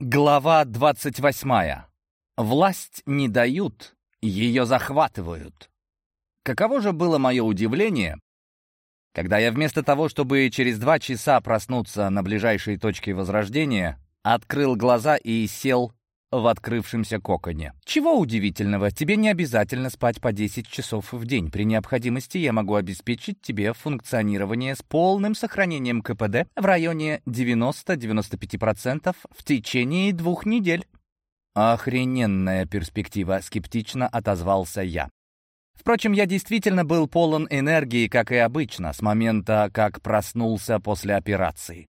Глава 28. Власть не дают, ее захватывают. Каково же было мое удивление, когда я вместо того, чтобы через два часа проснуться на ближайшей точке возрождения, открыл глаза и сел в открывшемся коконе. Чего удивительного, тебе не обязательно спать по 10 часов в день. При необходимости я могу обеспечить тебе функционирование с полным сохранением КПД в районе 90-95% в течение двух недель. Охрененная перспектива, скептично отозвался я. Впрочем, я действительно был полон энергии, как и обычно, с момента, как проснулся после операции.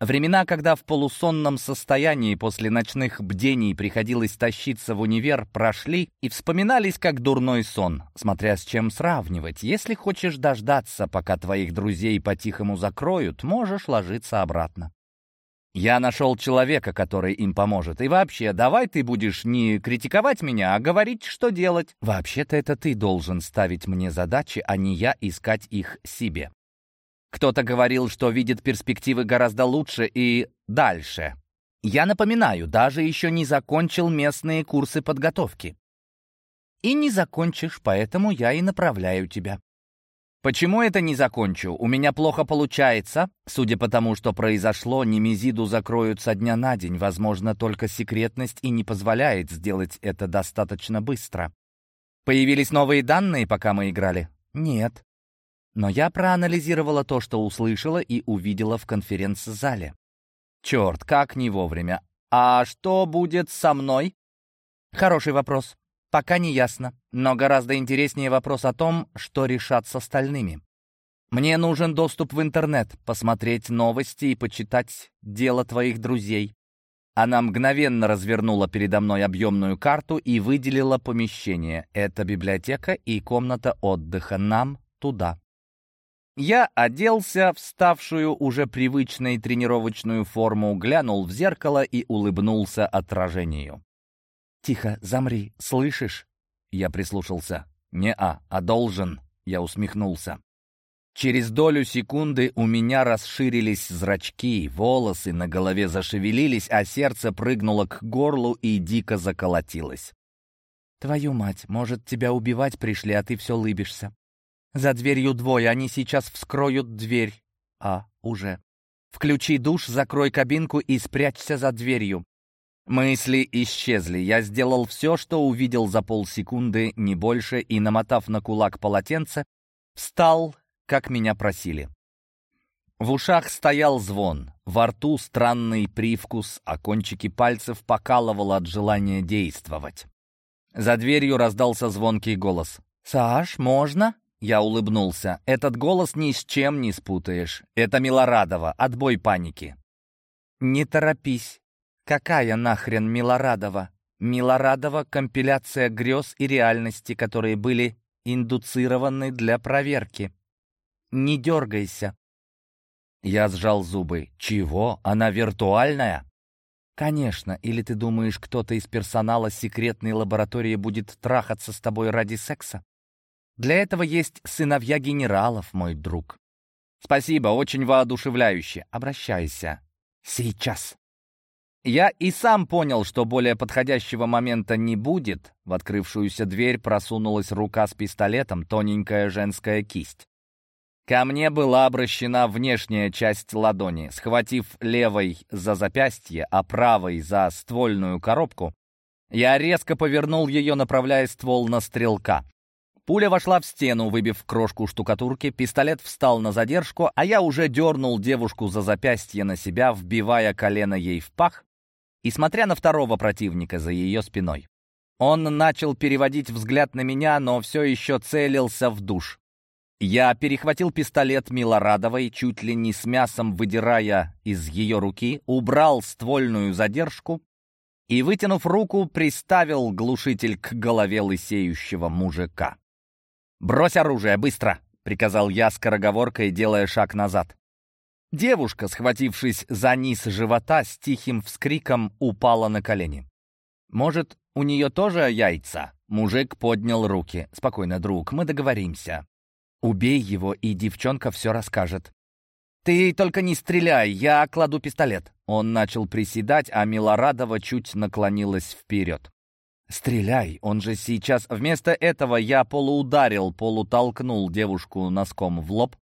Времена, когда в полусонном состоянии после ночных бдений приходилось тащиться в универ, прошли и вспоминались как дурной сон, смотря с чем сравнивать. Если хочешь дождаться, пока твоих друзей по-тихому закроют, можешь ложиться обратно. Я нашел человека, который им поможет. И вообще, давай ты будешь не критиковать меня, а говорить, что делать. Вообще-то это ты должен ставить мне задачи, а не я искать их себе. Кто-то говорил, что видит перспективы гораздо лучше и дальше. Я напоминаю, даже еще не закончил местные курсы подготовки. И не закончишь, поэтому я и направляю тебя. Почему это не закончу? У меня плохо получается. Судя по тому, что произошло, Немезиду закроют со дня на день. Возможно, только секретность и не позволяет сделать это достаточно быстро. Появились новые данные, пока мы играли? Нет. Но я проанализировала то, что услышала и увидела в конференц-зале. Черт, как не вовремя. А что будет со мной? Хороший вопрос. Пока не ясно. Но гораздо интереснее вопрос о том, что решат с остальными. Мне нужен доступ в интернет, посмотреть новости и почитать дело твоих друзей. Она мгновенно развернула передо мной объемную карту и выделила помещение. Это библиотека и комната отдыха. Нам туда. Я оделся в ставшую уже привычной тренировочную форму, глянул в зеркало и улыбнулся отражению. «Тихо, замри, слышишь?» Я прислушался. «Не-а, а должен», — я усмехнулся. Через долю секунды у меня расширились зрачки, волосы на голове зашевелились, а сердце прыгнуло к горлу и дико заколотилось. «Твою мать, может, тебя убивать пришли, а ты все лыбишься. За дверью двое, они сейчас вскроют дверь. А, уже. Включи душ, закрой кабинку и спрячься за дверью. Мысли исчезли. Я сделал все, что увидел за полсекунды, не больше, и, намотав на кулак полотенце, встал, как меня просили. В ушах стоял звон, во рту странный привкус, а кончики пальцев покалывало от желания действовать. За дверью раздался звонкий голос. «Саш, можно?» Я улыбнулся. Этот голос ни с чем не спутаешь. Это Милорадова. Отбой паники. Не торопись. Какая нахрен Милорадова? Милорадова — компиляция грез и реальности, которые были индуцированы для проверки. Не дергайся. Я сжал зубы. Чего? Она виртуальная? Конечно. Или ты думаешь, кто-то из персонала секретной лаборатории будет трахаться с тобой ради секса? Для этого есть сыновья генералов, мой друг. Спасибо, очень воодушевляюще. Обращайся. Сейчас. Я и сам понял, что более подходящего момента не будет. В открывшуюся дверь просунулась рука с пистолетом, тоненькая женская кисть. Ко мне была обращена внешняя часть ладони. Схватив левой за запястье, а правой за ствольную коробку, я резко повернул ее, направляя ствол на стрелка. Пуля вошла в стену, выбив крошку штукатурки, пистолет встал на задержку, а я уже дернул девушку за запястье на себя, вбивая колено ей в пах и смотря на второго противника за ее спиной. Он начал переводить взгляд на меня, но все еще целился в душ. Я перехватил пистолет Милорадовой, чуть ли не с мясом выдирая из ее руки, убрал ствольную задержку и, вытянув руку, приставил глушитель к голове лысеющего мужика. «Брось оружие, быстро!» — приказал я скороговоркой, делая шаг назад. Девушка, схватившись за низ живота, с тихим вскриком упала на колени. «Может, у нее тоже яйца?» Мужик поднял руки. «Спокойно, друг, мы договоримся. Убей его, и девчонка все расскажет». «Ты только не стреляй, я кладу пистолет». Он начал приседать, а Милорадова чуть наклонилась вперед. «Стреляй, он же сейчас...» Вместо этого я полуударил, полутолкнул девушку носком в лоб.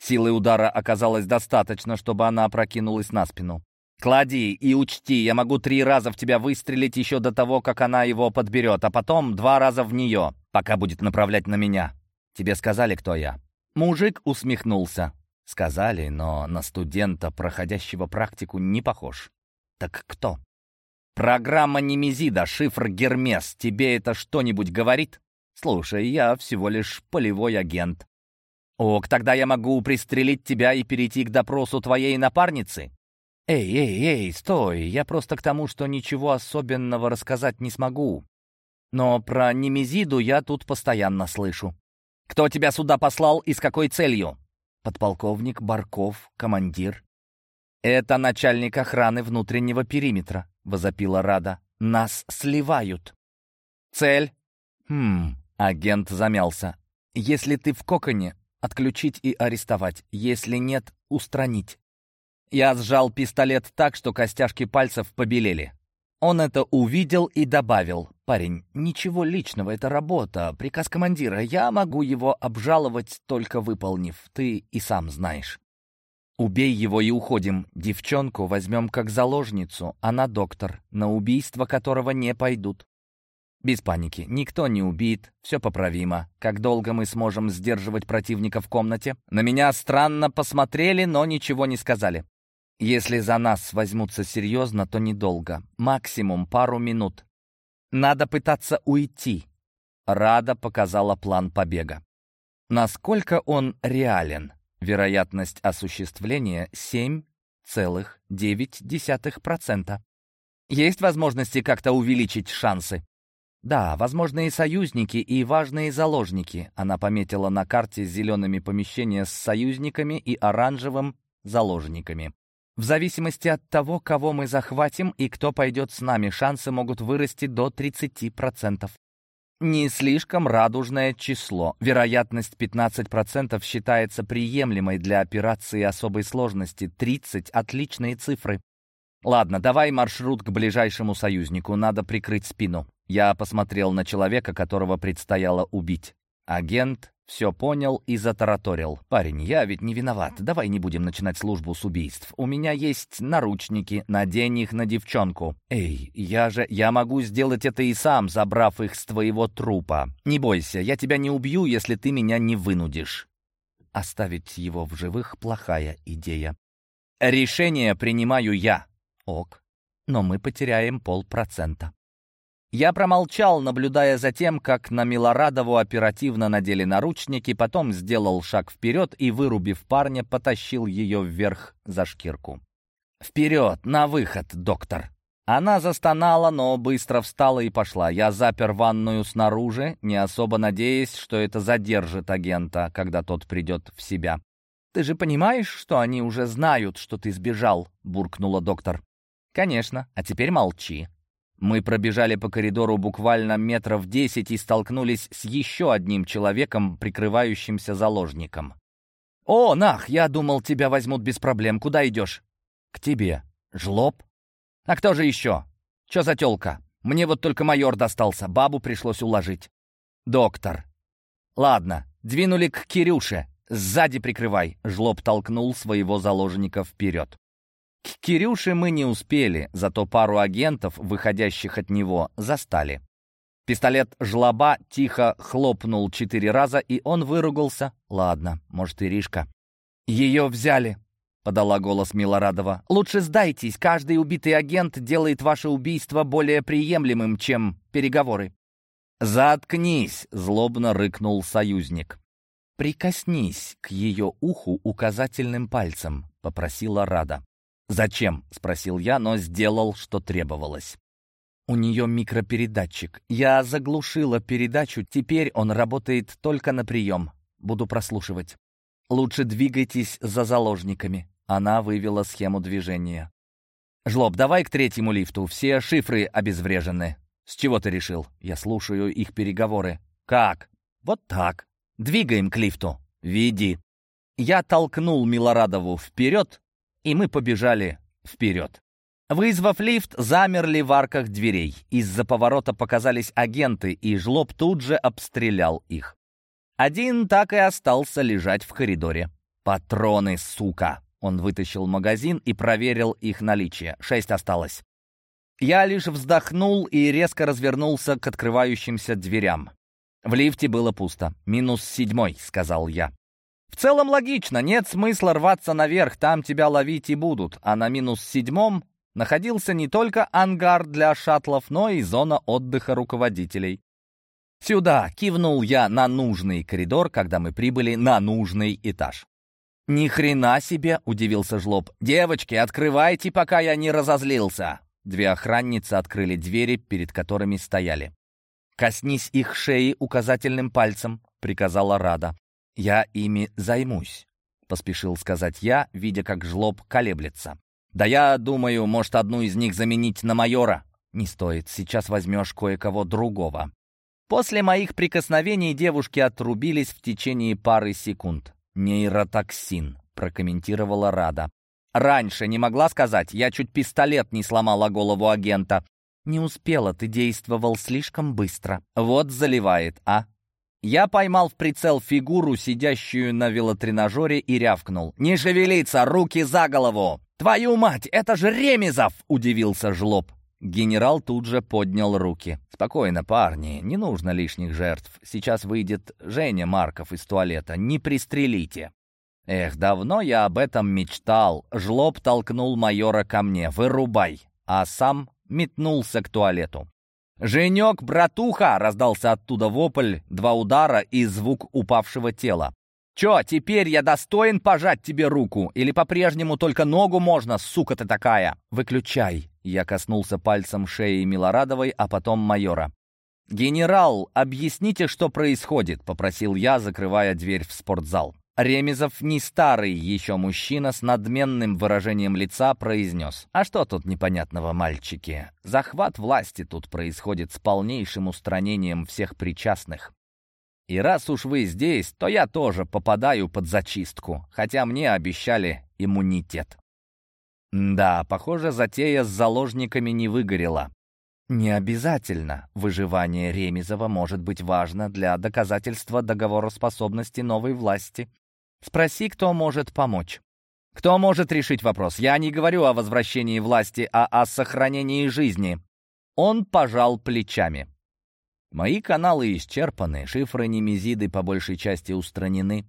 Силы удара оказалось достаточно, чтобы она опрокинулась на спину. «Клади и учти, я могу три раза в тебя выстрелить еще до того, как она его подберет, а потом два раза в нее, пока будет направлять на меня. Тебе сказали, кто я?» Мужик усмехнулся. Сказали, но на студента, проходящего практику, не похож. «Так кто?» «Программа Немезида, шифр Гермес. Тебе это что-нибудь говорит?» «Слушай, я всего лишь полевой агент». «Ок, тогда я могу пристрелить тебя и перейти к допросу твоей напарницы?» «Эй, эй, эй, стой! Я просто к тому, что ничего особенного рассказать не смогу. Но про Немезиду я тут постоянно слышу. Кто тебя сюда послал и с какой целью?» «Подполковник Барков, командир». «Это начальник охраны внутреннего периметра», — возопила Рада. «Нас сливают». «Цель?» «Хм...» — агент замялся. «Если ты в коконе, отключить и арестовать. Если нет, устранить». Я сжал пистолет так, что костяшки пальцев побелели. Он это увидел и добавил. «Парень, ничего личного, это работа, приказ командира. Я могу его обжаловать, только выполнив. Ты и сам знаешь». «Убей его и уходим. Девчонку возьмем как заложницу. Она доктор, на убийство которого не пойдут. Без паники. Никто не убит. Все поправимо. Как долго мы сможем сдерживать противника в комнате? На меня странно посмотрели, но ничего не сказали. Если за нас возьмутся серьезно, то недолго. Максимум пару минут. Надо пытаться уйти. Рада показала план побега. Насколько он реален? Вероятность осуществления 7,9%. Есть возможности как-то увеличить шансы? Да, возможные союзники и важные заложники. Она пометила на карте зелеными помещения с союзниками и оранжевым заложниками. В зависимости от того, кого мы захватим и кто пойдет с нами, шансы могут вырасти до 30%. Не слишком радужное число. Вероятность 15% считается приемлемой для операции особой сложности. 30 — отличные цифры. Ладно, давай маршрут к ближайшему союзнику. Надо прикрыть спину. Я посмотрел на человека, которого предстояло убить. Агент все понял и затараторил. «Парень, я ведь не виноват. Давай не будем начинать службу с убийств. У меня есть наручники. Надень их на девчонку. Эй, я же... Я могу сделать это и сам, забрав их с твоего трупа. Не бойся, я тебя не убью, если ты меня не вынудишь». Оставить его в живых — плохая идея. «Решение принимаю я». «Ок. Но мы потеряем полпроцента». Я промолчал, наблюдая за тем, как на Милорадову оперативно надели наручники, потом сделал шаг вперед и, вырубив парня, потащил ее вверх за шкирку. «Вперед, на выход, доктор!» Она застонала, но быстро встала и пошла. Я запер ванную снаружи, не особо надеясь, что это задержит агента, когда тот придет в себя. «Ты же понимаешь, что они уже знают, что ты сбежал?» — буркнула доктор. «Конечно. А теперь молчи. Мы пробежали по коридору буквально метров десять и столкнулись с еще одним человеком, прикрывающимся заложником. «О, Нах, я думал, тебя возьмут без проблем. Куда идешь?» «К тебе. Жлоб?» «А кто же еще? Че за тёлка? Мне вот только майор достался, бабу пришлось уложить». «Доктор». «Ладно, двинули к Кирюше. Сзади прикрывай», — жлоб толкнул своего заложника вперед. К Кирюше мы не успели, зато пару агентов, выходящих от него, застали. Пистолет жлоба тихо хлопнул четыре раза, и он выругался. «Ладно, может, Иришка». «Ее взяли», — подала голос Милорадова. «Лучше сдайтесь, каждый убитый агент делает ваше убийство более приемлемым, чем переговоры». «Заткнись!» — злобно рыкнул союзник. «Прикоснись к ее уху указательным пальцем», — попросила Рада. «Зачем?» — спросил я, но сделал, что требовалось. У нее микропередатчик. Я заглушила передачу, теперь он работает только на прием. Буду прослушивать. Лучше двигайтесь за заложниками. Она вывела схему движения. «Жлоб, давай к третьему лифту. Все шифры обезврежены». «С чего ты решил?» «Я слушаю их переговоры». «Как?» «Вот так. Двигаем к лифту. Веди». Я толкнул Милорадову вперед, и мы побежали вперед. Вызвав лифт, замерли в арках дверей. Из-за поворота показались агенты, и жлоб тут же обстрелял их. Один так и остался лежать в коридоре. «Патроны, сука!» Он вытащил магазин и проверил их наличие. Шесть осталось. Я лишь вздохнул и резко развернулся к открывающимся дверям. В лифте было пусто. «Минус седьмой», — сказал я. В целом логично, нет смысла рваться наверх, там тебя ловить и будут. А на минус седьмом находился не только ангар для шаттлов, но и зона отдыха руководителей. «Сюда!» — кивнул я на нужный коридор, когда мы прибыли на нужный этаж. «Ни хрена себе!» — удивился жлоб. «Девочки, открывайте, пока я не разозлился!» Две охранницы открыли двери, перед которыми стояли. «Коснись их шеи указательным пальцем», — приказала Рада. «Я ими займусь», — поспешил сказать я, видя, как жлоб колеблется. «Да я думаю, может, одну из них заменить на майора?» «Не стоит, сейчас возьмешь кое-кого другого». После моих прикосновений девушки отрубились в течение пары секунд. «Нейротоксин», — прокомментировала Рада. «Раньше не могла сказать, я чуть пистолет не сломала голову агента». «Не успела, ты действовал слишком быстро». «Вот заливает, а?» Я поймал в прицел фигуру, сидящую на велотренажере, и рявкнул. «Не шевелиться! Руки за голову!» «Твою мать, это же Ремезов!» — удивился жлоб. Генерал тут же поднял руки. «Спокойно, парни, не нужно лишних жертв. Сейчас выйдет Женя Марков из туалета. Не пристрелите». Эх, давно я об этом мечтал. Жлоб толкнул майора ко мне. «Вырубай!» А сам метнулся к туалету. «Женек, братуха!» — раздался оттуда вопль, два удара и звук упавшего тела. «Чё, теперь я достоин пожать тебе руку? Или по-прежнему только ногу можно, сука ты такая?» «Выключай!» — я коснулся пальцем шеи Милорадовой, а потом майора. «Генерал, объясните, что происходит?» — попросил я, закрывая дверь в спортзал. Ремезов, не старый еще мужчина, с надменным выражением лица произнес. «А что тут непонятного, мальчики? Захват власти тут происходит с полнейшим устранением всех причастных. И раз уж вы здесь, то я тоже попадаю под зачистку, хотя мне обещали иммунитет». Да, похоже, затея с заложниками не выгорела. Не обязательно. Выживание Ремезова может быть важно для доказательства договороспособности новой власти. Спроси, кто может помочь. Кто может решить вопрос? Я не говорю о возвращении власти, а о сохранении жизни. Он пожал плечами. Мои каналы исчерпаны, шифры Немезиды по большей части устранены.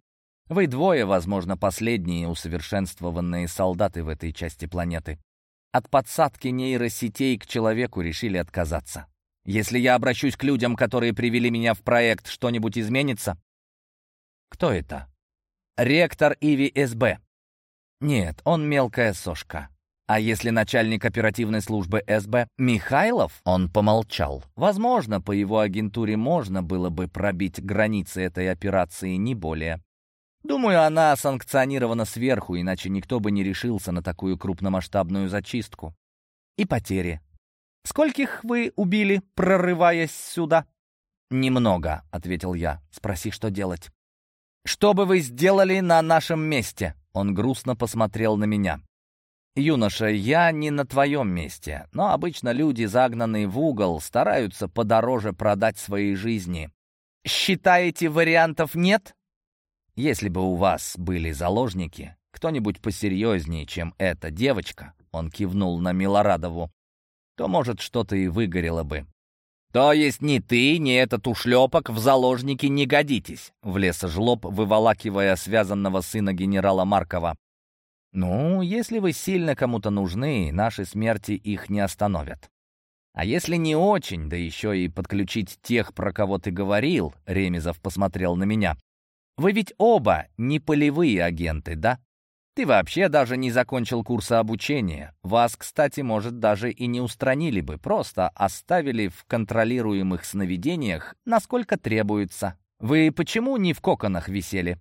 Вы двое, возможно, последние усовершенствованные солдаты в этой части планеты. От подсадки нейросетей к человеку решили отказаться. Если я обращусь к людям, которые привели меня в проект, что-нибудь изменится? Кто это? Ректор Иви СБ. Нет, он мелкая сошка. А если начальник оперативной службы СБ Михайлов, он помолчал. Возможно, по его агентуре можно было бы пробить границы этой операции, не более. Думаю, она санкционирована сверху, иначе никто бы не решился на такую крупномасштабную зачистку. И потери. Скольких вы убили, прорываясь сюда? «Немного», — ответил я. «Спроси, что делать». «Что бы вы сделали на нашем месте?» Он грустно посмотрел на меня. «Юноша, я не на твоем месте, но обычно люди, загнанные в угол, стараются подороже продать свои жизни. Считаете, вариантов нет?» «Если бы у вас были заложники, кто-нибудь посерьезнее, чем эта девочка», он кивнул на Милорадову, то, может, что-то и выгорело бы. «То есть ни ты, ни этот ушлепок в заложники не годитесь», — влез жлоб, выволакивая связанного сына генерала Маркова. «Ну, если вы сильно кому-то нужны, наши смерти их не остановят. А если не очень, да еще и подключить тех, про кого ты говорил», — Ремезов посмотрел на меня. «Вы ведь оба не полевые агенты, да? Ты вообще даже не закончил курса обучения. Вас, кстати, может, даже и не устранили бы, просто оставили в контролируемых сновидениях, насколько требуется. Вы почему не в коконах висели?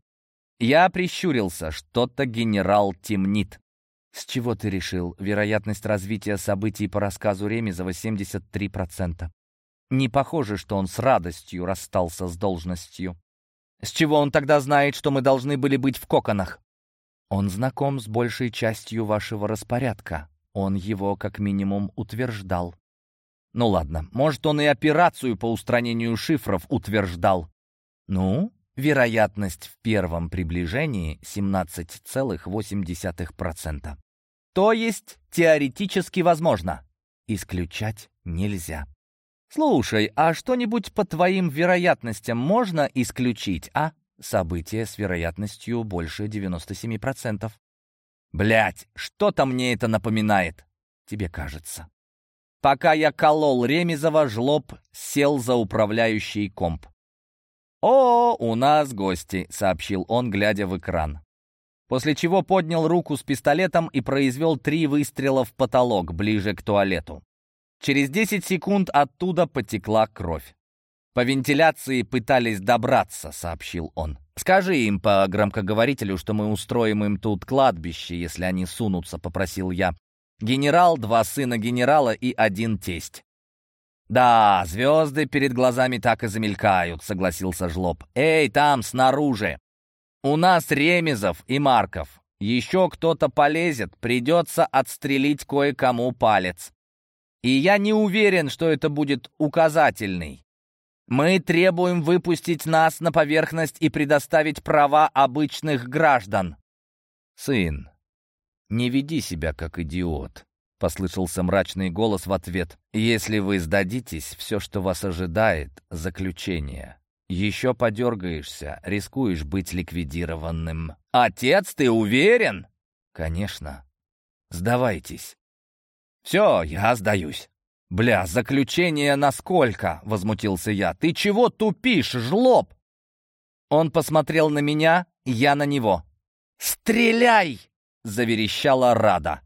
Я прищурился, что-то генерал темнит. С чего ты решил? Вероятность развития событий по рассказу Ремезова 73%. Не похоже, что он с радостью расстался с должностью. С чего он тогда знает, что мы должны были быть в коконах? Он знаком с большей частью вашего распорядка. Он его как минимум утверждал. Ну ладно, может, он и операцию по устранению шифров утверждал. Ну, вероятность в первом приближении 17,8%. То есть теоретически возможно. Исключать нельзя. Слушай, а что-нибудь по твоим вероятностям можно исключить, а? Событие с вероятностью больше 97%. Блять, что-то мне это напоминает. Тебе кажется. Пока я колол Ремезова, жлоб сел за управляющий комп. «О, у нас гости», — сообщил он, глядя в экран. После чего поднял руку с пистолетом и произвел три выстрела в потолок, ближе к туалету. Через 10 секунд оттуда потекла кровь. «По вентиляции пытались добраться», — сообщил он. «Скажи им по громкоговорителю, что мы устроим им тут кладбище, если они сунутся», — попросил я. «Генерал, два сына генерала и один тесть». «Да, звезды перед глазами так и замелькают», — согласился Жлоб. «Эй, там, снаружи! У нас Ремезов и Марков. Еще кто-то полезет, придется отстрелить кое-кому палец. И я не уверен, что это будет указательный. Мы требуем выпустить нас на поверхность и предоставить права обычных граждан». «Сын, не веди себя как идиот», Послышался мрачный голос в ответ. «Если вы сдадитесь, все, что вас ожидает — заключение. Еще подергаешься, рискуешь быть ликвидированным». «Отец, ты уверен?» «Конечно. Сдавайтесь». «Все, я сдаюсь». «Бля, заключение насколько?» — возмутился я. «Ты чего тупишь, жлоб?» Он посмотрел на меня, я на него. «Стреляй!» — заверещала Рада.